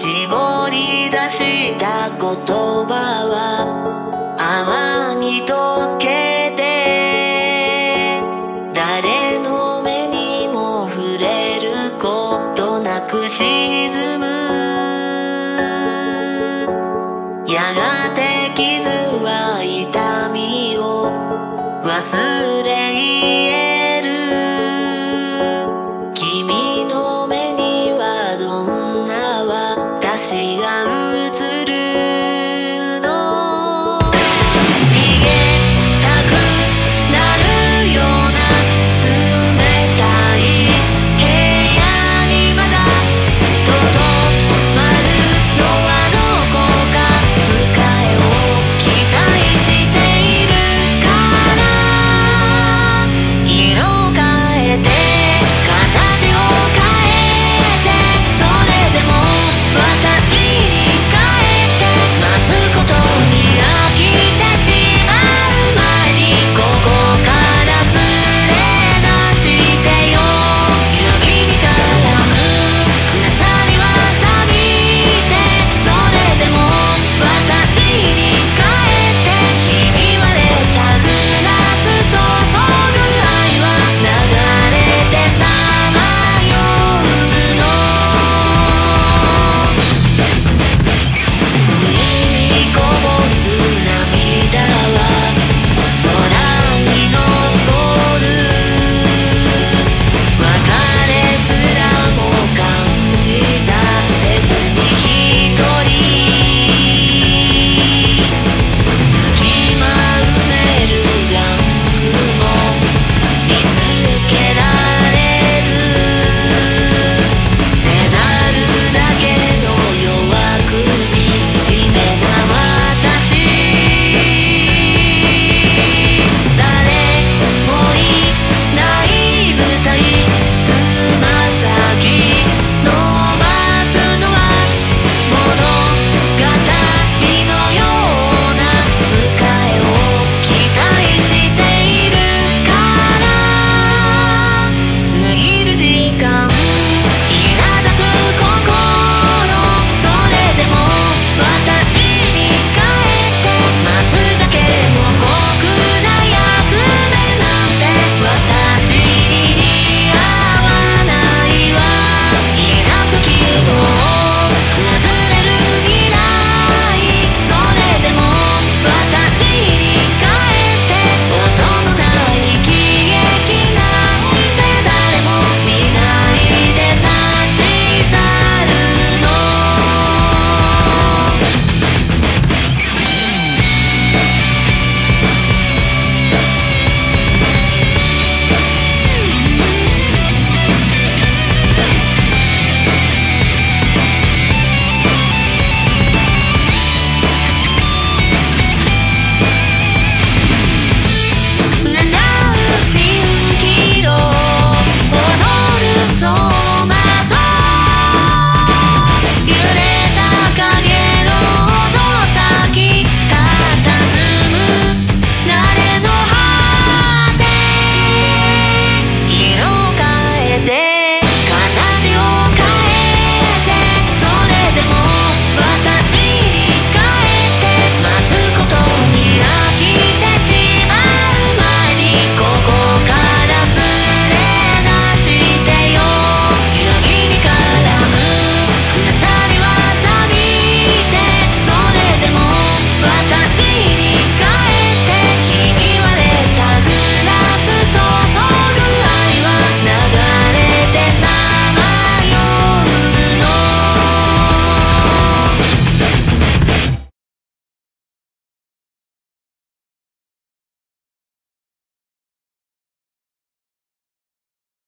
絞り出した言葉は泡に溶けて誰の目にも触れることなく沈む。やがて傷は痛みを忘れ